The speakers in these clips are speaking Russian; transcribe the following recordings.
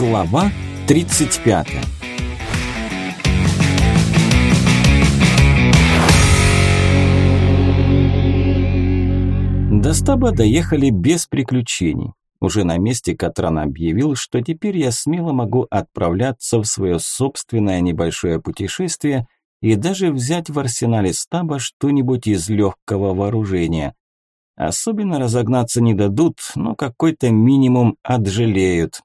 Глава 35 До стаба доехали без приключений. Уже на месте Катран объявил, что теперь я смело могу отправляться в свое собственное небольшое путешествие и даже взять в арсенале стаба что-нибудь из легкого вооружения. Особенно разогнаться не дадут, но какой-то минимум отжалеют.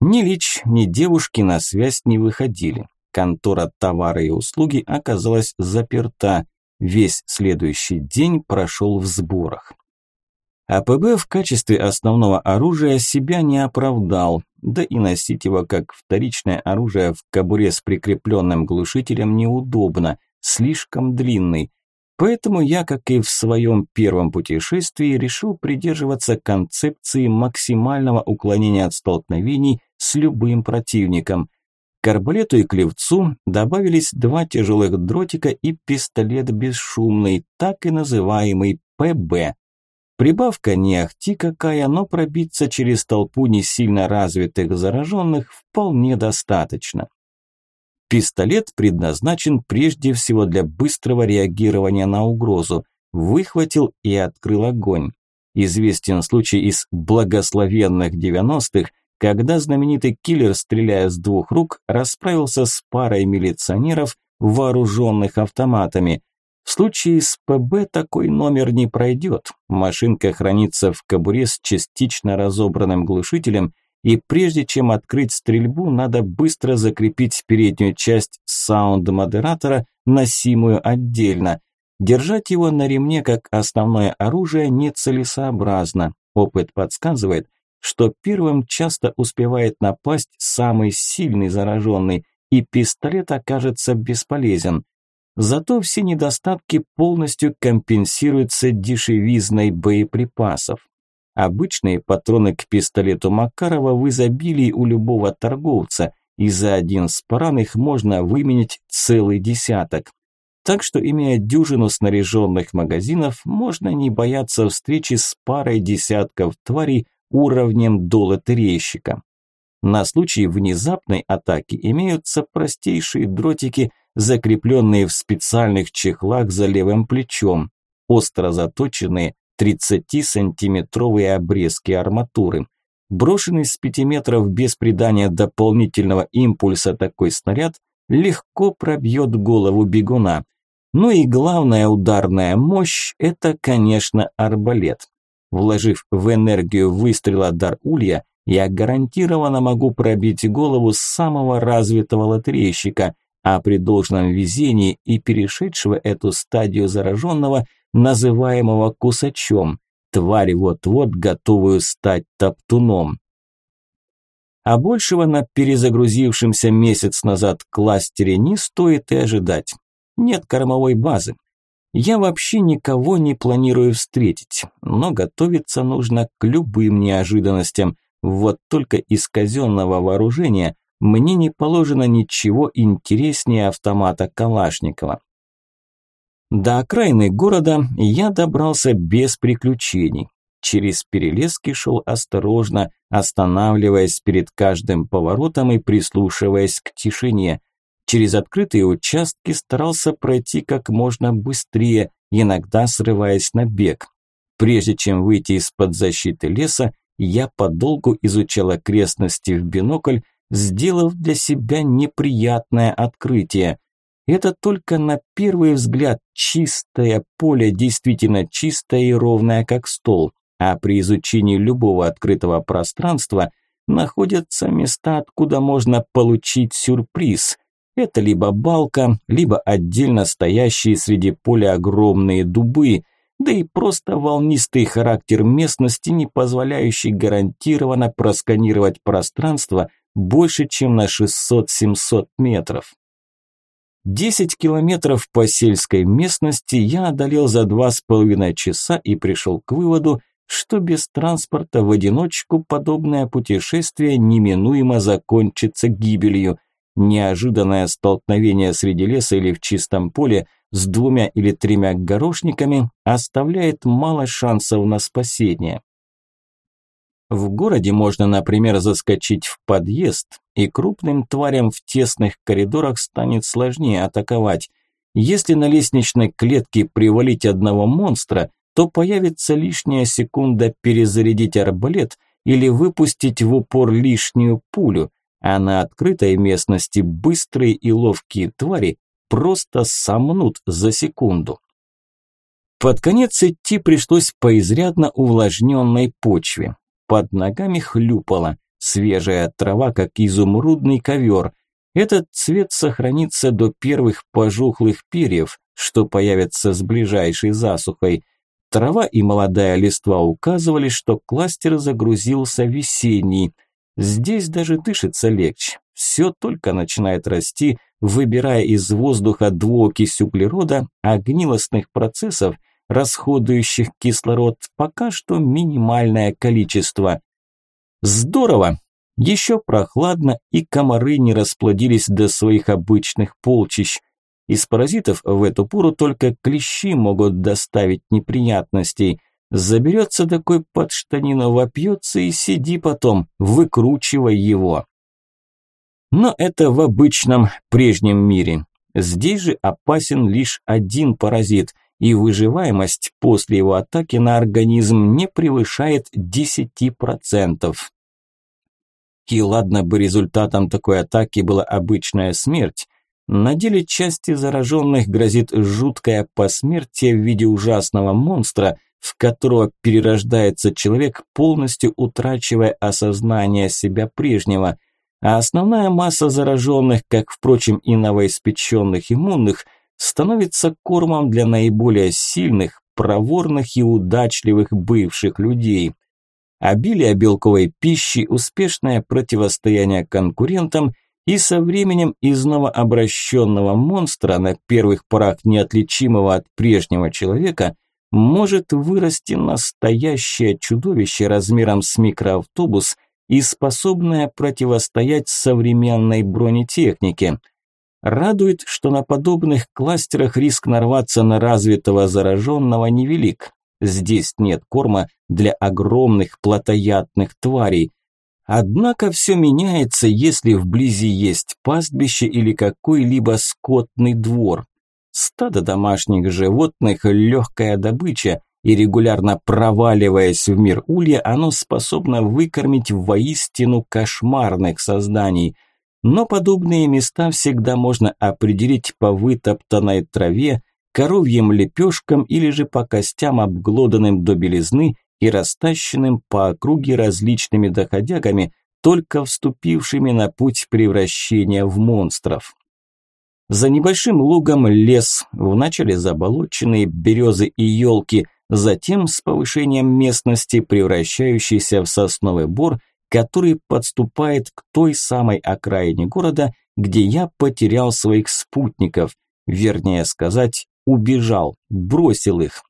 Ни Лич, ни девушки на связь не выходили. Контора товары и услуги оказалась заперта. Весь следующий день прошел в сборах. АПБ в качестве основного оружия себя не оправдал, да и носить его как вторичное оружие в кобуре с прикрепленным глушителем неудобно, слишком длинный. Поэтому я, как и в своем первом путешествии, решил придерживаться концепции максимального уклонения от столкновений с любым противником. К арбалету и клевцу добавились два тяжелых дротика и пистолет бесшумный, так и называемый ПБ. Прибавка не ахти какая, но пробиться через толпу не сильно развитых зараженных вполне достаточно. Пистолет предназначен прежде всего для быстрого реагирования на угрозу. Выхватил и открыл огонь. Известен случай из благословенных 90-х, когда знаменитый киллер, стреляя с двух рук, расправился с парой милиционеров, вооруженных автоматами. В случае с ПБ такой номер не пройдет. Машинка хранится в кобуре с частично разобранным глушителем – и прежде чем открыть стрельбу, надо быстро закрепить переднюю часть саунд-модератора, носимую отдельно. Держать его на ремне как основное оружие нецелесообразно. Опыт подсказывает, что первым часто успевает напасть самый сильный зараженный, и пистолет окажется бесполезен. Зато все недостатки полностью компенсируются дешевизной боеприпасов. Обычные патроны к пистолету Макарова в изобилии у любого торговца, и за один спаран их можно выменить целый десяток. Так что, имея дюжину снаряженных магазинов, можно не бояться встречи с парой десятков тварей уровнем до лотерейщика. На случай внезапной атаки имеются простейшие дротики, закрепленные в специальных чехлах за левым плечом, остро заточенные 30-сантиметровые обрезки арматуры. Брошенный с 5 метров без придания дополнительного импульса такой снаряд легко пробьет голову бегуна. Ну и главная ударная мощь – это, конечно, арбалет. Вложив в энергию выстрела дар улья, я гарантированно могу пробить голову самого развитого лотерейщика, а при должном везении и перешедшего эту стадию зараженного – называемого кусачом, тварь вот-вот готовую стать топтуном. А большего на перезагрузившемся месяц назад кластере не стоит и ожидать. Нет кормовой базы. Я вообще никого не планирую встретить, но готовиться нужно к любым неожиданностям. Вот только из казенного вооружения мне не положено ничего интереснее автомата Калашникова. До окраины города я добрался без приключений. Через перелески шел осторожно, останавливаясь перед каждым поворотом и прислушиваясь к тишине. Через открытые участки старался пройти как можно быстрее, иногда срываясь на бег. Прежде чем выйти из-под защиты леса, я подолгу изучал окрестности в бинокль, сделав для себя неприятное открытие – это только на первый взгляд чистое поле, действительно чистое и ровное, как стол. А при изучении любого открытого пространства находятся места, откуда можно получить сюрприз. Это либо балка, либо отдельно стоящие среди поля огромные дубы, да и просто волнистый характер местности, не позволяющий гарантированно просканировать пространство больше, чем на 600-700 метров. Десять километров по сельской местности я одолел за два с половиной часа и пришел к выводу, что без транспорта в одиночку подобное путешествие неминуемо закончится гибелью. Неожиданное столкновение среди леса или в чистом поле с двумя или тремя горошниками оставляет мало шансов на спасение. В городе можно, например, заскочить в подъезд, и крупным тварям в тесных коридорах станет сложнее атаковать. Если на лестничной клетке привалить одного монстра, то появится лишняя секунда перезарядить арбалет или выпустить в упор лишнюю пулю, а на открытой местности быстрые и ловкие твари просто сомнут за секунду. Под конец идти пришлось по изрядно увлажненной почве. Под ногами хлюпало, свежая трава, как изумрудный ковер. Этот цвет сохранится до первых пожухлых перьев, что появятся с ближайшей засухой. Трава и молодая листва указывали, что кластер загрузился весенний. Здесь даже дышится легче. Все только начинает расти, выбирая из воздуха двуокись углерода, а гнилостных процессов, расходующих кислород, пока что минимальное количество. Здорово! Еще прохладно, и комары не расплодились до своих обычных полчищ. Из паразитов в эту пору только клещи могут доставить неприятностей. Заберется такой под штанину, вопьется и сиди потом, выкручивай его. Но это в обычном прежнем мире. Здесь же опасен лишь один паразит, и выживаемость после его атаки на организм не превышает 10%. И ладно бы результатом такой атаки была обычная смерть, на деле части зараженных грозит жуткое посмертие в виде ужасного монстра, в которого перерождается человек, полностью утрачивая осознание себя прежнего. А основная масса зараженных, как, впрочем, и новоиспеченных иммунных, становится кормом для наиболее сильных, проворных и удачливых бывших людей. Обилие белковой пищи, успешное противостояние конкурентам – и со временем из новообращенного монстра, на первых порах неотличимого от прежнего человека, может вырасти настоящее чудовище размером с микроавтобус и способное противостоять современной бронетехнике. Радует, что на подобных кластерах риск нарваться на развитого зараженного невелик. Здесь нет корма для огромных плотоядных тварей, Однако все меняется, если вблизи есть пастбище или какой-либо скотный двор. Стадо домашних животных – легкая добыча, и регулярно проваливаясь в мир улья, оно способно выкормить воистину кошмарных созданий. Но подобные места всегда можно определить по вытоптанной траве, коровьим лепешкам или же по костям, обглоданным до белизны и растащенным по округе различными доходягами, только вступившими на путь превращения в монстров. За небольшим лугом лес, вначале заболоченные березы и елки, затем с повышением местности превращающийся в сосновый бор, который подступает к той самой окраине города, где я потерял своих спутников, вернее сказать, убежал, бросил их.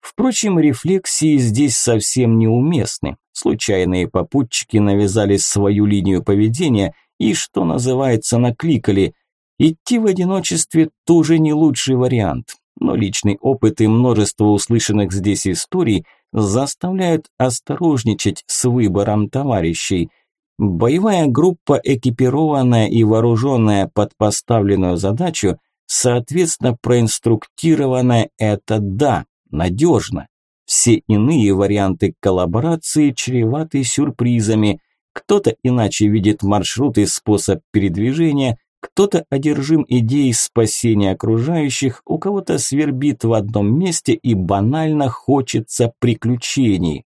Впрочем, рефлексии здесь совсем неуместны. Случайные попутчики навязали свою линию поведения и, что называется, накликали. Идти в одиночестве тоже не лучший вариант, но личный опыт и множество услышанных здесь историй заставляют осторожничать с выбором товарищей. Боевая группа, экипированная и вооруженная под поставленную задачу, соответственно проинструктированная – это да, надежно. Все иные варианты коллаборации чреваты сюрпризами. Кто-то иначе видит маршрут и способ передвижения, кто-то одержим идеей спасения окружающих, у кого-то свербит в одном месте и банально хочется приключений.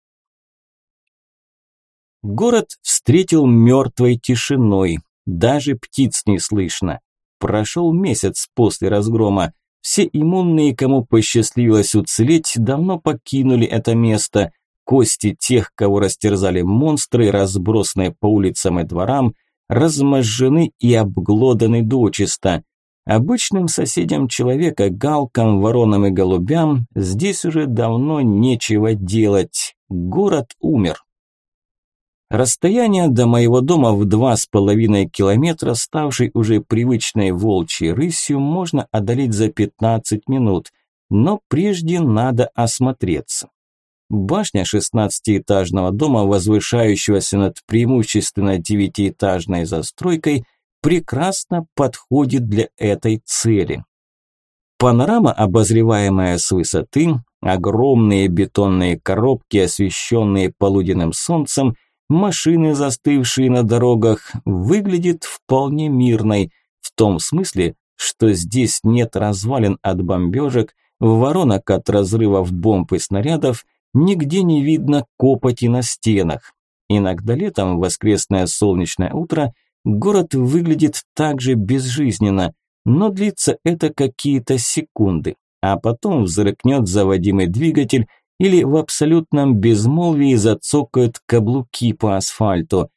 Город встретил мертвой тишиной, даже птиц не слышно. Прошел месяц после разгрома. Все иммунные, кому посчастливилось уцелеть, давно покинули это место. Кости тех, кого растерзали монстры, разбросанные по улицам и дворам, разможжены и обглоданы дочисто. Обычным соседям человека, галкам, воронам и голубям здесь уже давно нечего делать. Город умер. Расстояние до моего дома в два с половиной километра, ставший уже привычной волчьей рысью, можно одолеть за 15 минут, но прежде надо осмотреться. Башня шестнадцатиэтажного дома, возвышающегося над преимущественно девятиэтажной застройкой, прекрасно подходит для этой цели. Панорама, обозреваемая с высоты, огромные бетонные коробки, освещенные полуденным солнцем, машины, застывшие на дорогах, выглядит вполне мирной, в том смысле, что здесь нет развалин от бомбежек, воронок от разрывов бомб и снарядов, нигде не видно копоти на стенах. Иногда летом, в воскресное солнечное утро, город выглядит также безжизненно, но длится это какие-то секунды, а потом взрыкнет заводимый двигатель или в абсолютном безмолвии зацокают каблуки по асфальту.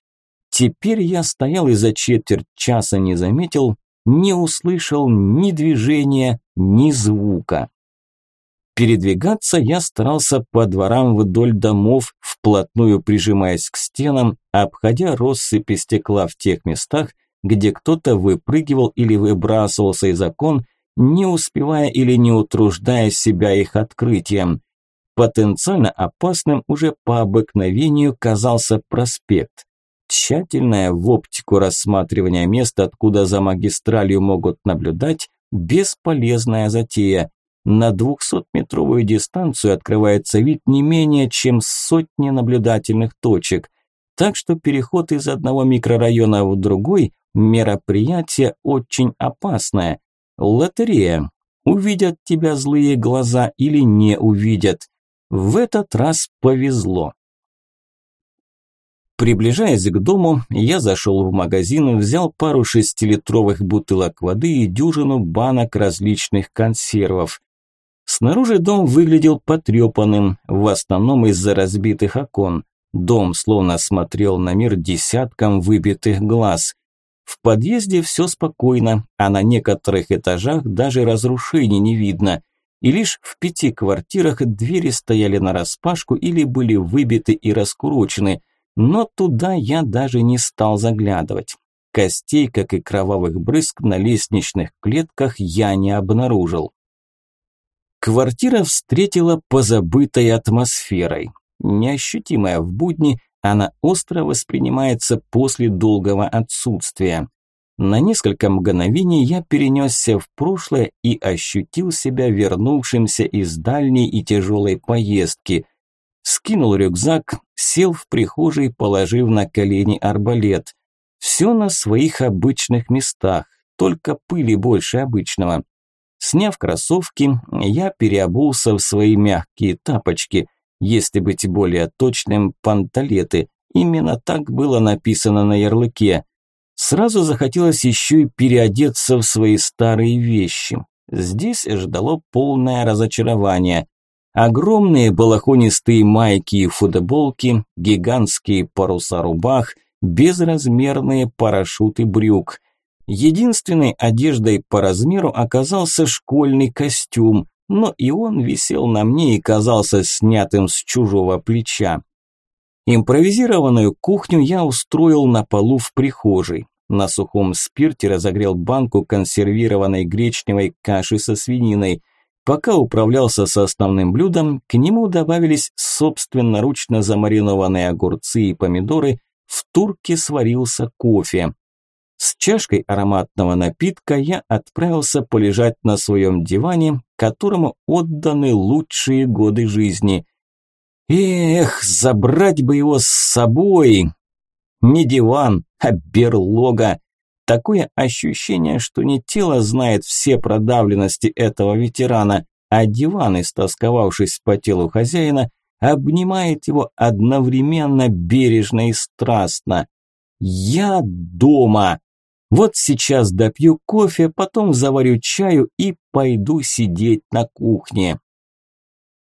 Теперь я стоял и за четверть часа не заметил, не услышал ни движения, ни звука. Передвигаться я старался по дворам вдоль домов, вплотную прижимаясь к стенам, обходя россыпи стекла в тех местах, где кто-то выпрыгивал или выбрасывался из окон, не успевая или не утруждая себя их открытием. Потенциально опасным уже по обыкновению казался проспект. Тщательное в оптику рассматривание мест, откуда за магистралью могут наблюдать, бесполезная затея. На 200-метровую дистанцию открывается вид не менее чем сотни наблюдательных точек. Так что переход из одного микрорайона в другой Мероприятие очень опасное. Лотерея. Увидят тебя злые глаза или не увидят. В этот раз повезло. Приближаясь к дому, я зашел в магазин, взял пару шестилитровых бутылок воды и дюжину банок различных консервов. Снаружи дом выглядел потрепанным, в основном из-за разбитых окон. Дом словно смотрел на мир десятком выбитых глаз. В подъезде все спокойно, а на некоторых этажах даже разрушений не видно. И лишь в пяти квартирах двери стояли нараспашку или были выбиты и раскурочены, но туда я даже не стал заглядывать. Костей, как и кровавых брызг на лестничных клетках я не обнаружил. Квартира встретила позабытой атмосферой. Неощутимая в будни, она остро воспринимается после долгого отсутствия. На несколько мгновений я перенесся в прошлое и ощутил себя вернувшимся из дальней и тяжелой поездки. Скинул рюкзак, сел в прихожей, положив на колени арбалет. Все на своих обычных местах, только пыли больше обычного. Сняв кроссовки, я переобулся в свои мягкие тапочки – если быть более точным, панталеты. Именно так было написано на ярлыке. Сразу захотелось еще и переодеться в свои старые вещи. Здесь ждало полное разочарование. Огромные балахонистые майки и футболки, гигантские паруса рубах, безразмерные парашюты брюк. Единственной одеждой по размеру оказался школьный костюм, но и он висел на мне и казался снятым с чужого плеча. Импровизированную кухню я устроил на полу в прихожей. На сухом спирте разогрел банку консервированной гречневой каши со свининой. Пока управлялся с основным блюдом, к нему добавились собственноручно замаринованные огурцы и помидоры, в турке сварился кофе. С чашкой ароматного напитка я отправился полежать на своем диване, которому отданы лучшие годы жизни. Эх, забрать бы его с собой! Не диван, а берлога. Такое ощущение, что не тело знает все продавленности этого ветерана, а диван, истосковавшись по телу хозяина, обнимает его одновременно бережно и страстно. «Я дома!» Вот сейчас допью кофе, потом заварю чаю и пойду сидеть на кухне.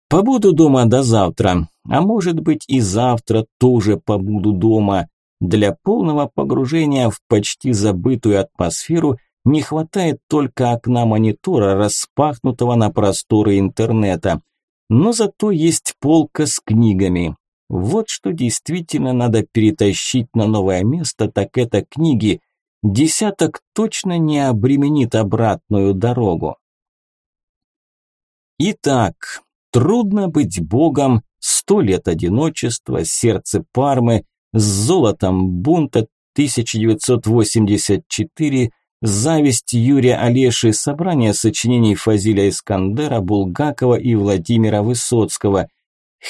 Побуду дома до завтра, а может быть и завтра тоже побуду дома. Для полного погружения в почти забытую атмосферу не хватает только окна монитора, распахнутого на просторы интернета. Но зато есть полка с книгами. Вот что действительно надо перетащить на новое место, так это книги, десяток точно не обременит обратную дорогу. Итак, трудно быть богом Сто лет одиночества, сердце Пармы, с золотом бунта 1984, зависть Юрия Олеши, собрание сочинений Фазиля Искандера, Булгакова и Владимира Высоцкого.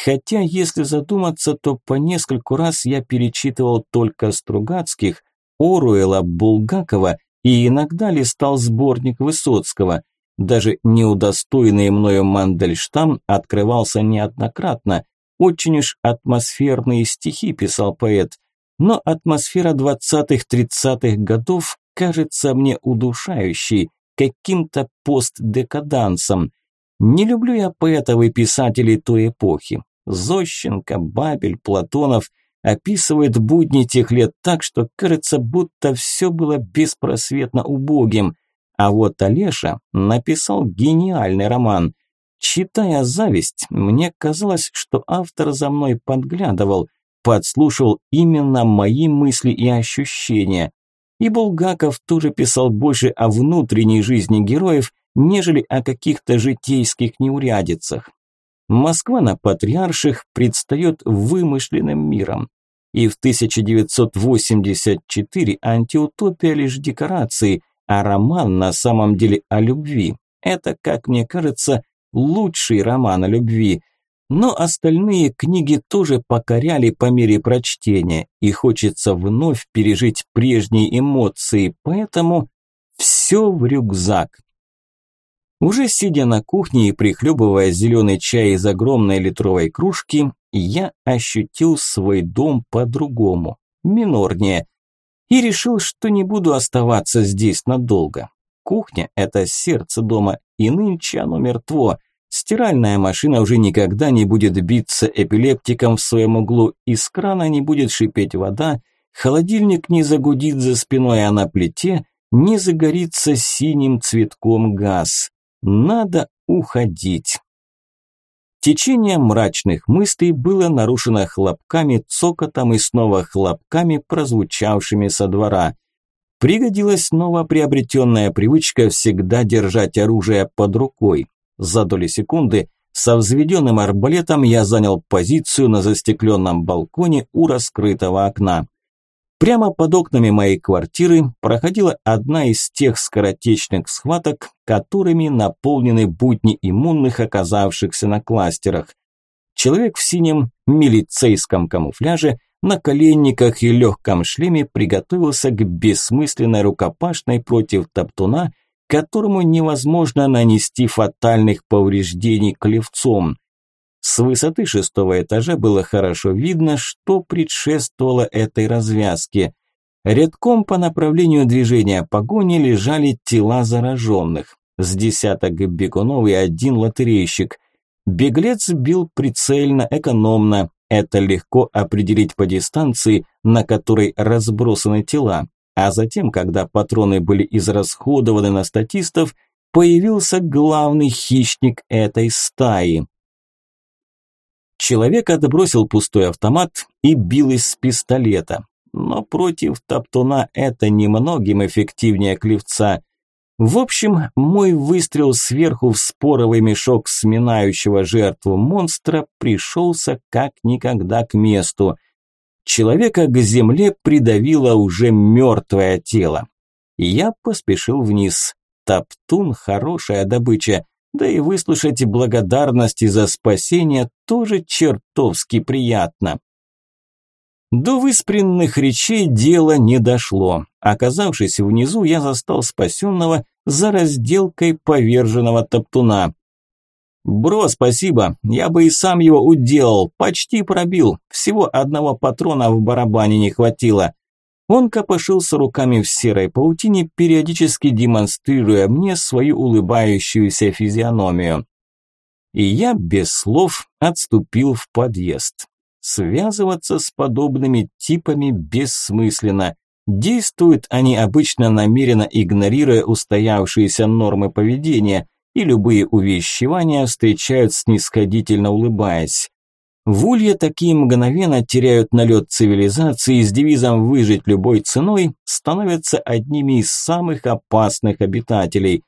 Хотя, если задуматься, то по нескольку раз я перечитывал только Стругацких, Оруэлла, Булгакова и иногда листал сборник Высоцкого. Даже неудостоенный мною Мандельштам открывался неоднократно. Очень уж атмосферные стихи писал поэт. Но атмосфера 20-30-х годов кажется мне удушающей, каким-то постдекадансом. Не люблю я поэтов и писателей той эпохи. Зощенко, Бабель, Платонов описывают будни тех лет так, что кажется, будто все было беспросветно убогим. А вот Олеша написал гениальный роман. Читая «Зависть», мне казалось, что автор за мной подглядывал, подслушал именно мои мысли и ощущения. И Булгаков тоже писал больше о внутренней жизни героев, нежели о каких-то житейских неурядицах. Москва на Патриарших предстает вымышленным миром. И в 1984 антиутопия лишь декорации, а роман на самом деле о любви. Это, как мне кажется, лучший роман о любви. Но остальные книги тоже покоряли по мере прочтения, и хочется вновь пережить прежние эмоции, поэтому все в рюкзак. Уже сидя на кухне и прихлебывая зеленый чай из огромной литровой кружки, я ощутил свой дом по-другому, минорнее, и решил, что не буду оставаться здесь надолго. Кухня – это сердце дома, и нынче оно мертво. Стиральная машина уже никогда не будет биться эпилептиком в своем углу, из крана не будет шипеть вода, холодильник не загудит за спиной, а на плите не загорится синим цветком газ. Надо уходить. Течение мрачных мыслей было нарушено хлопками, цокотом и снова хлопками, прозвучавшими со двора. Пригодилась новоприобретенная привычка всегда держать оружие под рукой. За доли секунды со взведенным арбалетом я занял позицию на застекленном балконе у раскрытого окна. Прямо под окнами моей квартиры проходила одна из тех скоротечных схваток, которыми наполнены будни иммунных, оказавшихся на кластерах. Человек в синем милицейском камуфляже, на коленниках и легком шлеме приготовился к бессмысленной рукопашной против топтуна, которому невозможно нанести фатальных повреждений клевцом. С высоты шестого этажа было хорошо видно, что предшествовало этой развязке. Редком по направлению движения погони лежали тела зараженных. С десяток бегунов и один лотерейщик. Беглец бил прицельно, экономно. Это легко определить по дистанции, на которой разбросаны тела. А затем, когда патроны были израсходованы на статистов, появился главный хищник этой стаи. Человек отбросил пустой автомат и бил из пистолета. Но против топтуна это немногим эффективнее клевца. В общем, мой выстрел сверху в споровый мешок сминающего жертву монстра пришелся как никогда к месту. Человека к земле придавило уже мертвое тело. Я поспешил вниз. Топтун – хорошая добыча. Да и выслушать благодарности за спасение тоже чертовски приятно. До выспренных речей дело не дошло. Оказавшись внизу, я застал спасенного за разделкой поверженного топтуна. «Бро, спасибо, я бы и сам его уделал, почти пробил, всего одного патрона в барабане не хватило. Он копошился руками в серой паутине, периодически демонстрируя мне свою улыбающуюся физиономию. И я без слов отступил в подъезд. Связываться с подобными типами бессмысленно. Действуют они обычно намеренно игнорируя устоявшиеся нормы поведения, и любые увещевания встречают снисходительно улыбаясь. В Улье такие мгновенно теряют налет цивилизации с девизом «выжить любой ценой» становятся одними из самых опасных обитателей.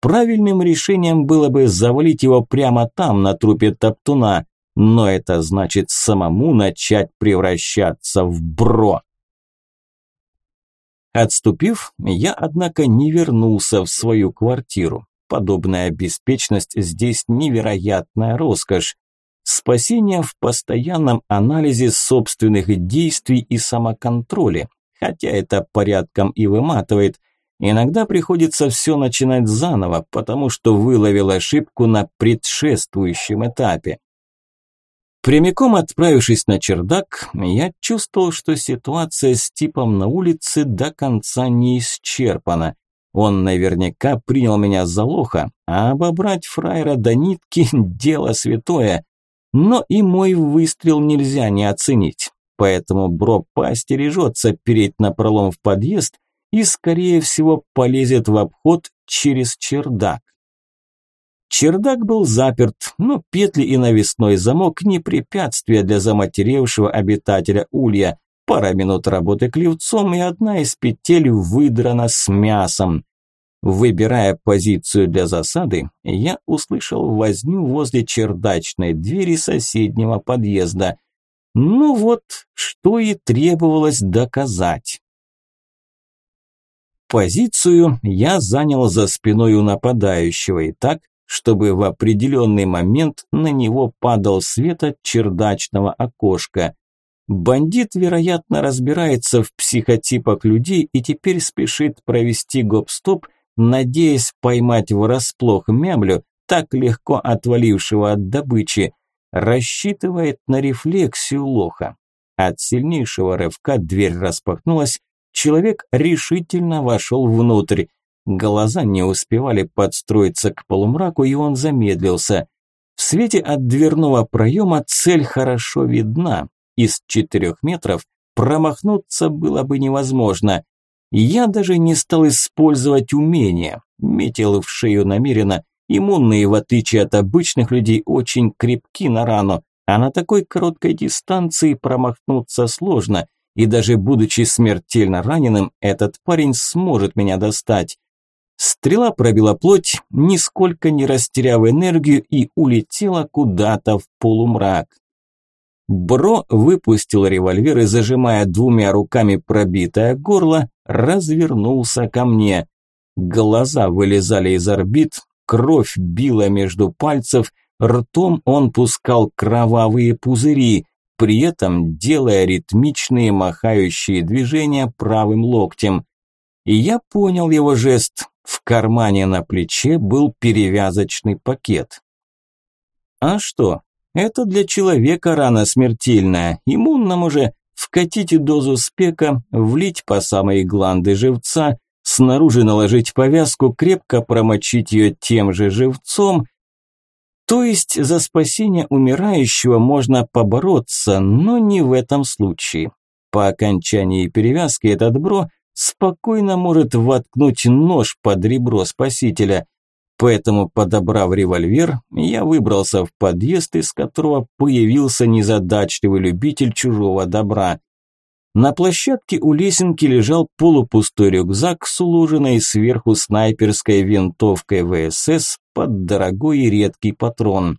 Правильным решением было бы завалить его прямо там, на трупе топтуна, но это значит самому начать превращаться в бро. Отступив, я, однако, не вернулся в свою квартиру. Подобная беспечность здесь невероятная роскошь. Спасение в постоянном анализе собственных действий и самоконтроле, хотя это порядком и выматывает. Иногда приходится все начинать заново, потому что выловил ошибку на предшествующем этапе. Прямиком отправившись на чердак, я чувствовал, что ситуация с типом на улице до конца не исчерпана. Он наверняка принял меня за лоха, а обобрать фраера до нитки – дело святое. Но и мой выстрел нельзя не оценить. Поэтому бро поостережется переть на пролом в подъезд и, скорее всего, полезет в обход через чердак. Чердак был заперт, но петли и навесной замок не препятствие для заматеревшего обитателя улья. Пара минут работы клевцом, и одна из петель выдрана с мясом. Выбирая позицию для засады, я услышал возню возле чердачной двери соседнего подъезда. Ну вот, что и требовалось доказать. Позицию я занял за спиной у нападающего и так, чтобы в определенный момент на него падал свет от чердачного окошка. Бандит, вероятно, разбирается в психотипах людей и теперь спешит провести гоп-стоп, надеясь поймать врасплох мямлю, так легко отвалившего от добычи, рассчитывает на рефлексию лоха. От сильнейшего рывка дверь распахнулась, человек решительно вошел внутрь. Глаза не успевали подстроиться к полумраку, и он замедлился. В свете от дверного проема цель хорошо видна. Из четырех метров промахнуться было бы невозможно. Я даже не стал использовать умение. Метил в шею намеренно. Иммунные, в отличие от обычных людей, очень крепки на рану, а на такой короткой дистанции промахнуться сложно. И даже будучи смертельно раненым, этот парень сможет меня достать. Стрела пробила плоть, нисколько не растеряв энергию и улетела куда-то в полумрак. Бро выпустил револьвер и, зажимая двумя руками пробитое горло, развернулся ко мне. Глаза вылезали из орбит, кровь била между пальцев, ртом он пускал кровавые пузыри, при этом делая ритмичные махающие движения правым локтем. И я понял его жест, в кармане на плече был перевязочный пакет. А что? Это для человека рана смертельная. Иммунному же вкатите дозу спека, влить по самой гланды живца, снаружи наложить повязку, крепко промочить ее тем же живцом. То есть за спасение умирающего можно побороться, но не в этом случае. По окончании перевязки этот бро спокойно может воткнуть нож под ребро спасителя. Поэтому, подобрав револьвер, я выбрался в подъезд, из которого появился незадачливый любитель чужого добра. На площадке у лесенки лежал полупустой рюкзак с уложенной сверху снайперской винтовкой ВСС под дорогой и редкий патрон.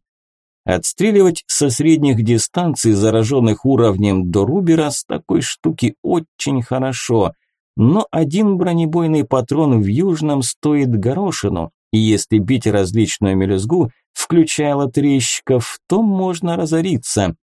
Отстреливать со средних дистанций зараженных уровнем до Рубера с такой штуки очень хорошо но один бронебойный патрон в Южном стоит горошину, и если бить различную мелюзгу, включая лотерейщиков, то можно разориться.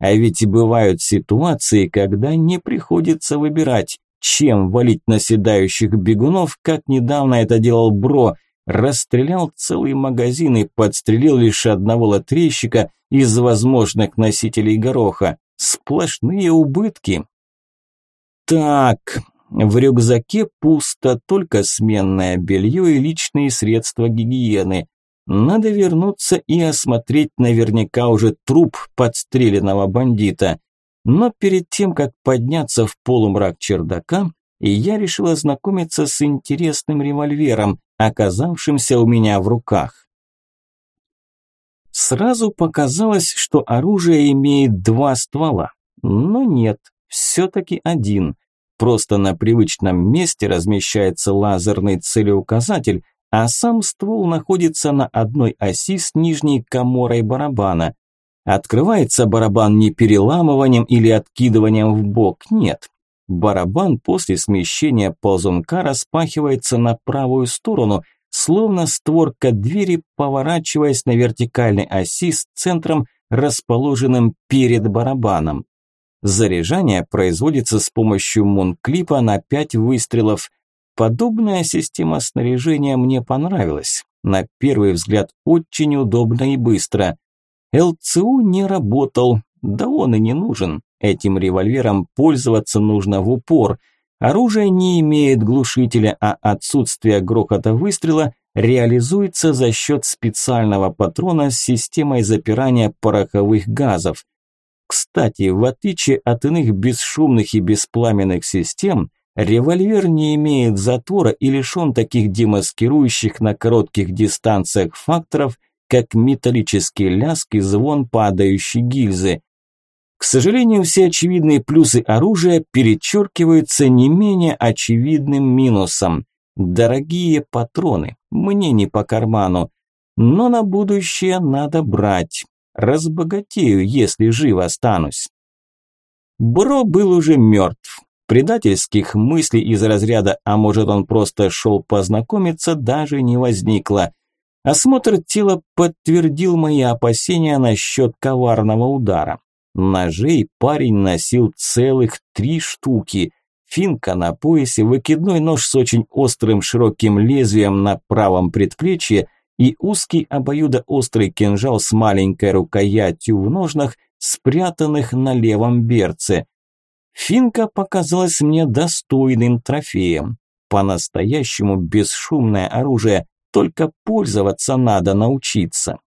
А ведь бывают ситуации, когда не приходится выбирать, чем валить наседающих бегунов, как недавно это делал Бро, расстрелял целый магазин и подстрелил лишь одного лотерейщика из возможных носителей гороха. Сплошные убытки. Так, в рюкзаке пусто, только сменное белье и личные средства гигиены. Надо вернуться и осмотреть наверняка уже труп подстреленного бандита. Но перед тем, как подняться в полумрак чердака, я решил ознакомиться с интересным револьвером, оказавшимся у меня в руках. Сразу показалось, что оружие имеет два ствола, но нет, все-таки один – Просто на привычном месте размещается лазерный целеуказатель, а сам ствол находится на одной оси с нижней коморой барабана. Открывается барабан не переламыванием или откидыванием в бок, нет. Барабан после смещения ползунка распахивается на правую сторону, словно створка двери, поворачиваясь на вертикальной оси с центром, расположенным перед барабаном. Заряжание производится с помощью мунклипа на 5 выстрелов. Подобная система снаряжения мне понравилась. На первый взгляд очень удобно и быстро. ЛЦУ не работал, да он и не нужен. Этим револьвером пользоваться нужно в упор. Оружие не имеет глушителя, а отсутствие грохота выстрела реализуется за счет специального патрона с системой запирания пороховых газов. Кстати, в отличие от иных бесшумных и беспламенных систем, револьвер не имеет затвора и лишен таких демаскирующих на коротких дистанциях факторов, как металлический лязг и звон падающей гильзы. К сожалению, все очевидные плюсы оружия перечеркиваются не менее очевидным минусом. Дорогие патроны, мне не по карману, но на будущее надо брать. Разбогатею, если жив останусь. Бро был уже мертв. Предательских мыслей из разряда «а может он просто шел познакомиться» даже не возникло. Осмотр тела подтвердил мои опасения насчет коварного удара. Ножей парень носил целых три штуки. Финка на поясе, выкидной нож с очень острым широким лезвием на правом предплечье и узкий обоюдоострый кинжал с маленькой рукоятью в ножнах, спрятанных на левом берце. Финка показалась мне достойным трофеем. По-настоящему бесшумное оружие, только пользоваться надо научиться.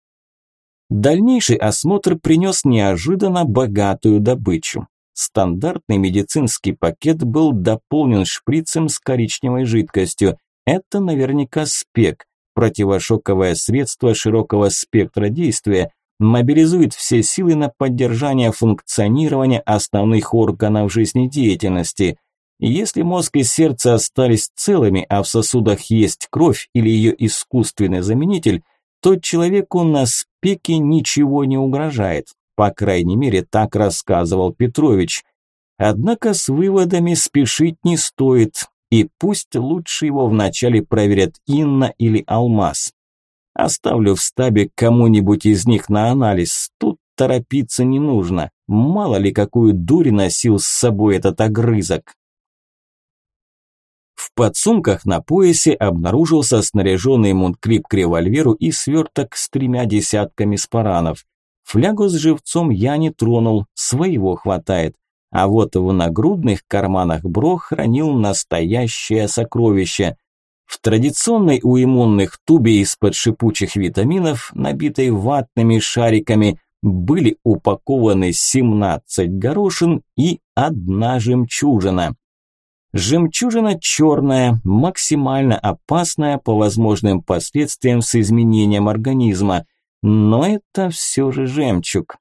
Дальнейший осмотр принес неожиданно богатую добычу. Стандартный медицинский пакет был дополнен шприцем с коричневой жидкостью. Это наверняка спек, противошоковое средство широкого спектра действия, мобилизует все силы на поддержание функционирования основных органов жизнедеятельности. Если мозг и сердце остались целыми, а в сосудах есть кровь или ее искусственный заменитель, то человеку на спеке ничего не угрожает. По крайней мере, так рассказывал Петрович. Однако с выводами спешить не стоит, и пусть лучше его вначале проверят Инна или Алмаз. Оставлю в стабе кому-нибудь из них на анализ, тут торопиться не нужно. Мало ли какую дурь носил с собой этот огрызок. В подсумках на поясе обнаружился снаряженный мунткрип к револьверу и сверток с тремя десятками спаранов. Флягу с живцом я не тронул, своего хватает. А вот в нагрудных карманах Бро хранил настоящее сокровище. В традиционной у иммунных тубе из-под шипучих витаминов, набитой ватными шариками, были упакованы 17 горошин и одна жемчужина. Жемчужина черная, максимально опасная по возможным последствиям с изменением организма. Но это все же жемчуг.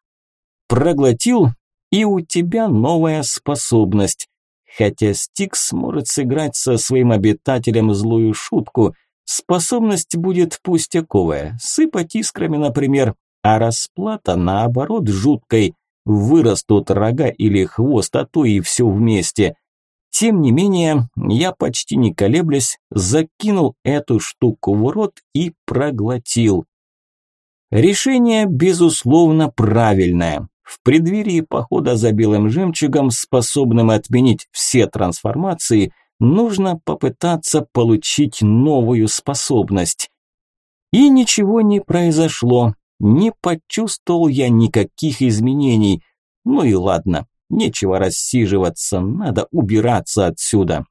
Проглотил, и у тебя новая способность. Хотя Стикс может сыграть со своим обитателем злую шутку, способность будет пустяковая, сыпать искрами, например, а расплата, наоборот, жуткой. Вырастут рога или хвост, а то и все вместе. Тем не менее, я почти не колеблясь, закинул эту штуку в рот и проглотил. Решение, безусловно, правильное. В преддверии похода за белым жемчугом, способным отменить все трансформации, нужно попытаться получить новую способность. И ничего не произошло, не почувствовал я никаких изменений. Ну и ладно, Нечего рассиживаться, надо убираться отсюда.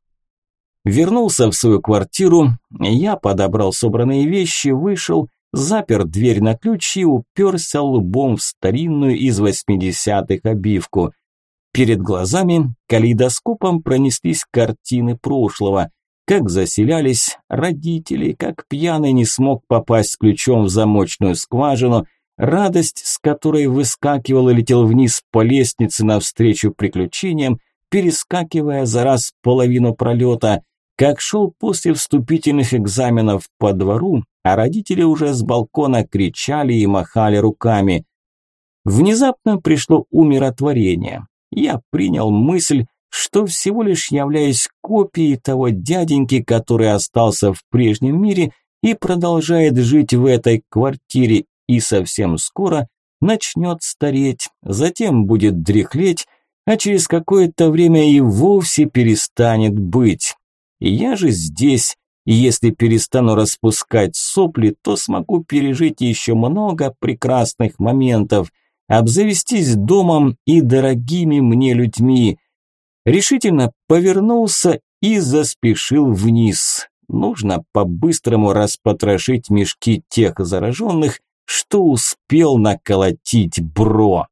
Вернулся в свою квартиру, я подобрал собранные вещи, вышел, запер дверь на ключ и уперся лбом в старинную из восьмидесятых обивку. Перед глазами калейдоскопом пронеслись картины прошлого, как заселялись родители, как пьяный не смог попасть ключом в замочную скважину – Радость, с которой выскакивал и летел вниз по лестнице навстречу приключениям, перескакивая за раз половину пролета, как шел после вступительных экзаменов по двору, а родители уже с балкона кричали и махали руками. Внезапно пришло умиротворение. Я принял мысль, что всего лишь являюсь копией того дяденьки, который остался в прежнем мире и продолжает жить в этой квартире, и совсем скоро начнет стареть, затем будет дряхлеть, а через какое-то время и вовсе перестанет быть. Я же здесь, если перестану распускать сопли, то смогу пережить еще много прекрасных моментов, обзавестись домом и дорогими мне людьми. Решительно повернулся и заспешил вниз. Нужно по-быстрому распотрошить мешки тех зараженных, что успел наколотить Бро.